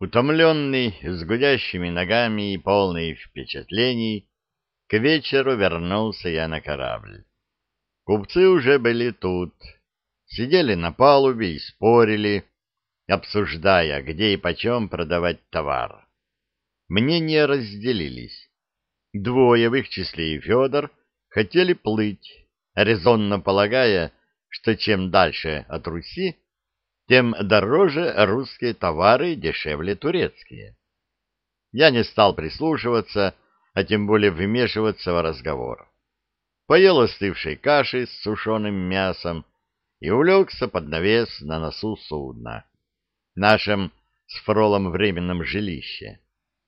Утомленный, с гудящими ногами и полный впечатлений, к вечеру вернулся я на корабль. Купцы уже были тут, сидели на палубе и спорили, обсуждая, где и почем продавать товар. Мнения разделились. Двое, в их числе и Федор, хотели плыть, резонно полагая, что чем дальше от Руси, тем дороже русские товары дешевле турецкие. Я не стал прислушиваться, а тем более вмешиваться в разговор. Поел остывшей каши с сушеным мясом и улегся под навес на носу судна, нашем с Фролом временном жилище.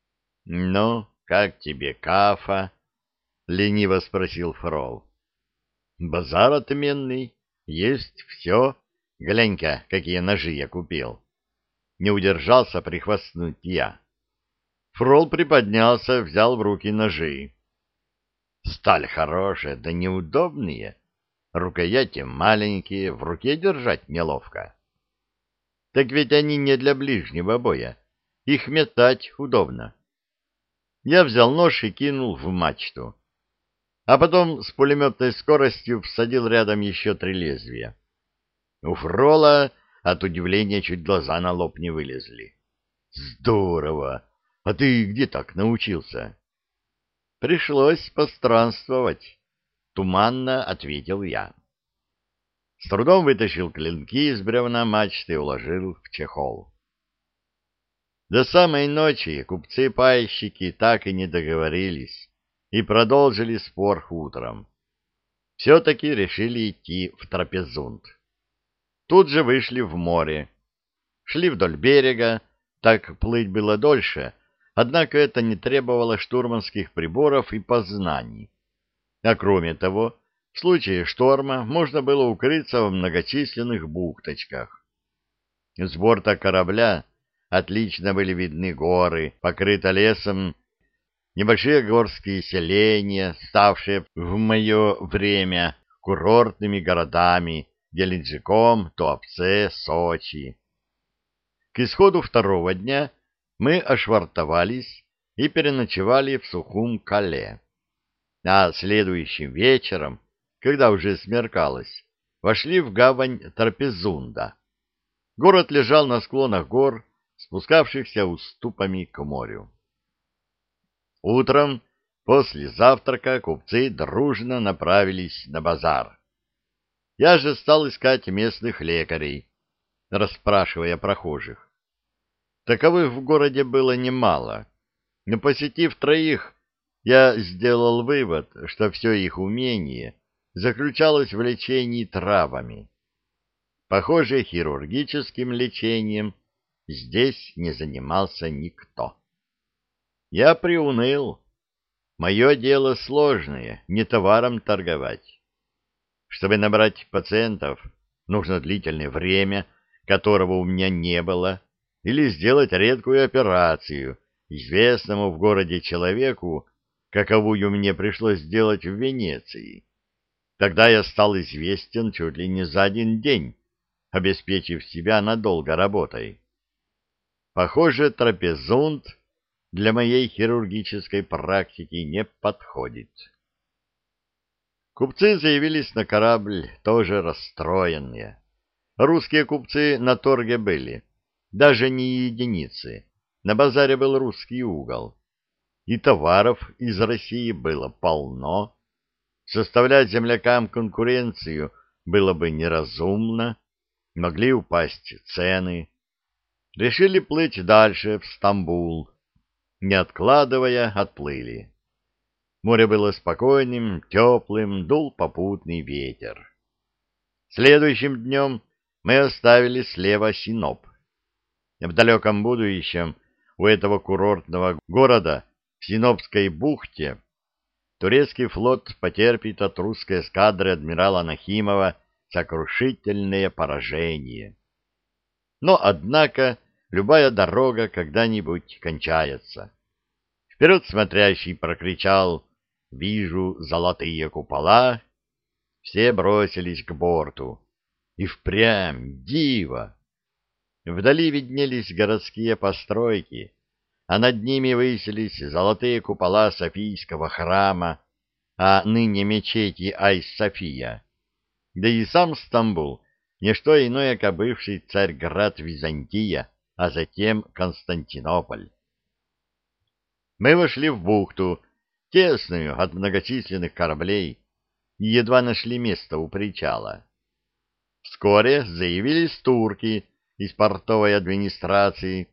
— Ну, как тебе кафа? — лениво спросил Фрол. — Базар отменный, есть все, Глянь-ка, какие ножи я купил. Не удержался прихвастнуть я. Фрол приподнялся, взял в руки ножи. Сталь хорошая, да неудобные. Рукояти маленькие, в руке держать неловко. Так ведь они не для ближнего боя. Их метать удобно. Я взял нож и кинул в мачту. А потом с пулеметной скоростью всадил рядом еще три лезвия. У Фрола от удивления чуть глаза на лоб не вылезли. Здорово! А ты где так научился? Пришлось постранствовать, туманно ответил я. С трудом вытащил клинки из бревна мачты и уложил в чехол. До самой ночи купцы-пайщики так и не договорились и продолжили спор утром. Все-таки решили идти в трапезунд тут же вышли в море. Шли вдоль берега, так плыть было дольше, однако это не требовало штурманских приборов и познаний. А кроме того, в случае шторма можно было укрыться в многочисленных бухточках. С борта корабля отлично были видны горы, покрыты лесом, небольшие горские селения, ставшие в мое время курортными городами, Геленджиком, Туапсе, Сочи. К исходу второго дня мы ошвартовались и переночевали в Сухум-Кале. А следующим вечером, когда уже смеркалось, вошли в гавань Трапезунда. Город лежал на склонах гор, спускавшихся уступами к морю. Утром после завтрака купцы дружно направились на базар. Я же стал искать местных лекарей, расспрашивая прохожих. Таковых в городе было немало, но посетив троих, я сделал вывод, что все их умение заключалось в лечении травами. Похоже, хирургическим лечением здесь не занимался никто. Я приуныл. Мое дело сложное, не товаром торговать. Чтобы набрать пациентов, нужно длительное время, которого у меня не было, или сделать редкую операцию известному в городе человеку, каковую мне пришлось сделать в Венеции. Тогда я стал известен чуть ли не за один день, обеспечив себя надолго работой. Похоже, трапезунд для моей хирургической практики не подходит. Купцы заявились на корабль, тоже расстроенные. Русские купцы на торге были, даже не единицы. На базаре был русский угол. И товаров из России было полно. Составлять землякам конкуренцию было бы неразумно, могли упасть цены. Решили плыть дальше, в Стамбул. Не откладывая, отплыли. Море было спокойным, теплым, дул попутный ветер. Следующим днем мы оставили слева Синоп. В далеком будущем у этого курортного города в Синопской бухте турецкий флот потерпит от русской эскадры адмирала Нахимова сокрушительное поражение. Но, однако, любая дорога когда-нибудь кончается. Вперед смотрящий прокричал Вижу золотые купола. Все бросились к борту. И впрямь диво! Вдали виднелись городские постройки, а над ними высились золотые купола Софийского храма, а ныне мечети Айс-София. Да и сам Стамбул — не что иное, как бывший царьград Византия, а затем Константинополь. Мы вошли в бухту, тесную от многочисленных кораблей, и едва нашли место у причала. Вскоре заявились турки из портовой администрации,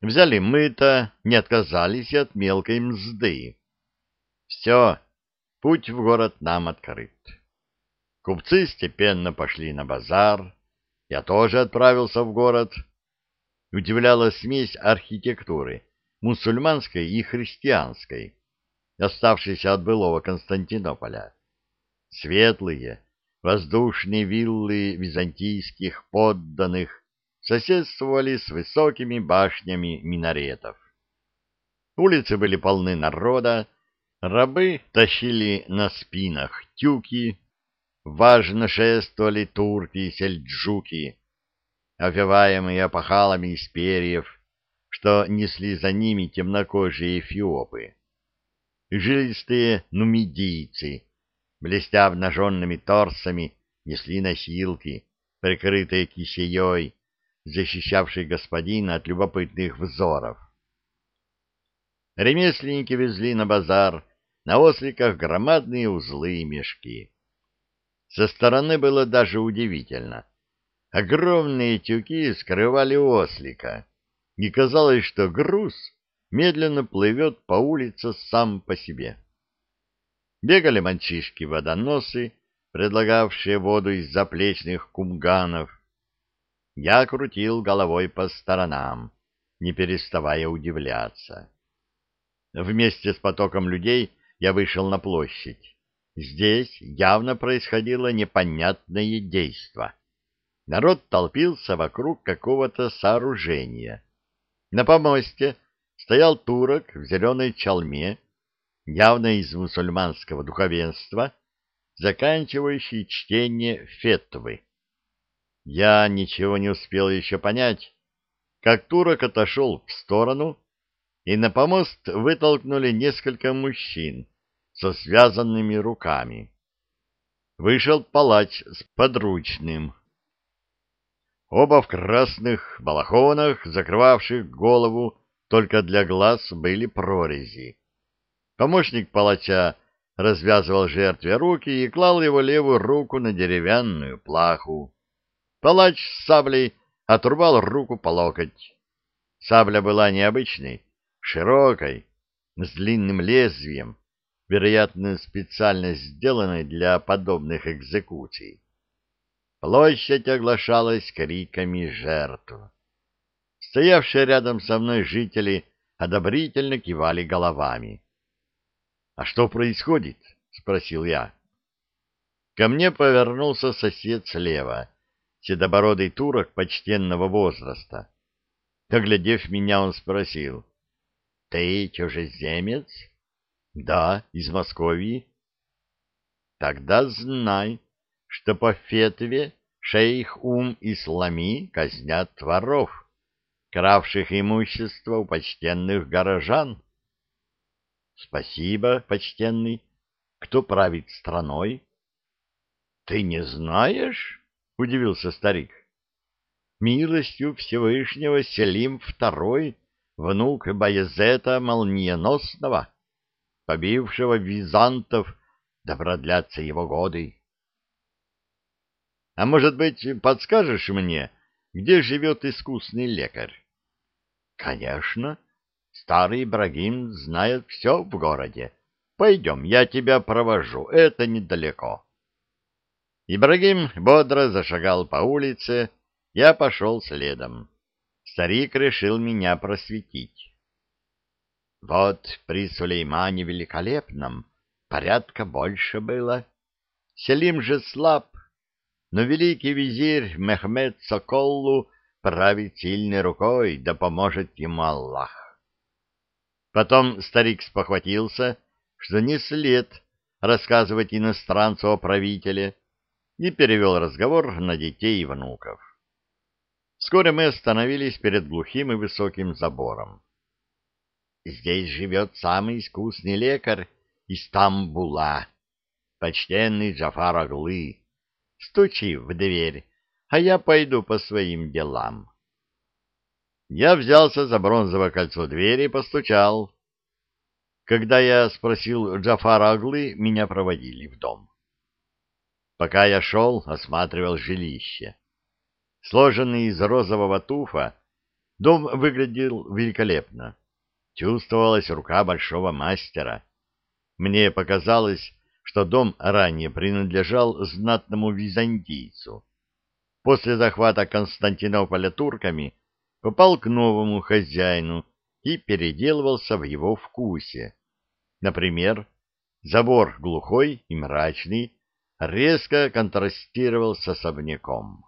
взяли мыто, не отказались и от мелкой мзды. Все, путь в город нам открыт. Купцы степенно пошли на базар, я тоже отправился в город. Удивляла смесь архитектуры, мусульманской и христианской, оставшейся от былого Константинополя. Светлые, воздушные виллы византийских подданных соседствовали с высокими башнями минаретов. Улицы были полны народа, рабы тащили на спинах тюки, важно шествовали турки и сельджуки, овиваемые опахалами из перьев, что несли за ними темнокожие эфиопы. Жилистые нумидийцы, блестя обнаженными торсами, несли носилки, прикрытые кисеей, защищавшей господина от любопытных взоров. Ремесленники везли на базар на осликах громадные узлы и мешки. Со стороны было даже удивительно. Огромные тюки скрывали ослика, и казалось, что груз медленно плывет по улице сам по себе. Бегали мальчишки-водоносы, предлагавшие воду из заплечных кумганов. Я крутил головой по сторонам, не переставая удивляться. Вместе с потоком людей я вышел на площадь. Здесь явно происходило непонятное действо. Народ толпился вокруг какого-то сооружения. На помосте стоял турок в зеленой чалме, явно из мусульманского духовенства, заканчивающий чтение фетвы. Я ничего не успел еще понять, как турок отошел в сторону, и на помост вытолкнули несколько мужчин со связанными руками. Вышел палач с подручным. Оба в красных балахонах, закрывавших голову, только для глаз были прорези. Помощник палача развязывал жертве руки и клал его левую руку на деревянную плаху. Палач с саблей отрубал руку по локоть. Сабля была необычной, широкой, с длинным лезвием, вероятно, специально сделанной для подобных экзекуций. Площадь оглашалась криками жертв. Стоявшие рядом со мной жители одобрительно кивали головами. — А что происходит? — спросил я. Ко мне повернулся сосед слева, седобородый турок почтенного возраста. Оглядев меня, он спросил. — Ты чужеземец? — Да, из Московии. — Тогда знай, что по фетве шейх Ум Ислами казнят воров, кравших имущество у почтенных горожан. — Спасибо, почтенный. Кто правит страной? — Ты не знаешь? — удивился старик. — Милостью Всевышнего Селим II, внук Баязета Молниеносного, побившего византов, да его годы. А может быть, подскажешь мне, где живет искусный лекарь? Конечно. Старый Ибрагим знает все в городе. Пойдем, я тебя провожу, это недалеко. Ибрагим бодро зашагал по улице, я пошел следом. Старик решил меня просветить. Вот при Сулеймане Великолепном порядка больше было. Селим же слаб, но великий визирь Мехмед Соколлу правит сильной рукой, да поможет ему Аллах. Потом старик спохватился, что не след рассказывать иностранцу о правителе, и перевел разговор на детей и внуков. Вскоре мы остановились перед глухим и высоким забором. «Здесь живет самый искусный лекарь из Тамбула, почтенный Джафар Аглы. Стучи в дверь, а я пойду по своим делам». Я взялся за бронзовое кольцо двери и постучал. Когда я спросил Джафара Аглы, меня проводили в дом. Пока я шел, осматривал жилище. Сложенный из розового туфа, дом выглядел великолепно. Чувствовалась рука большого мастера. Мне показалось, что дом ранее принадлежал знатному византийцу. После захвата Константинополя турками попал к новому хозяину и переделывался в его вкусе. Например, забор глухой и мрачный резко контрастировал с особняком.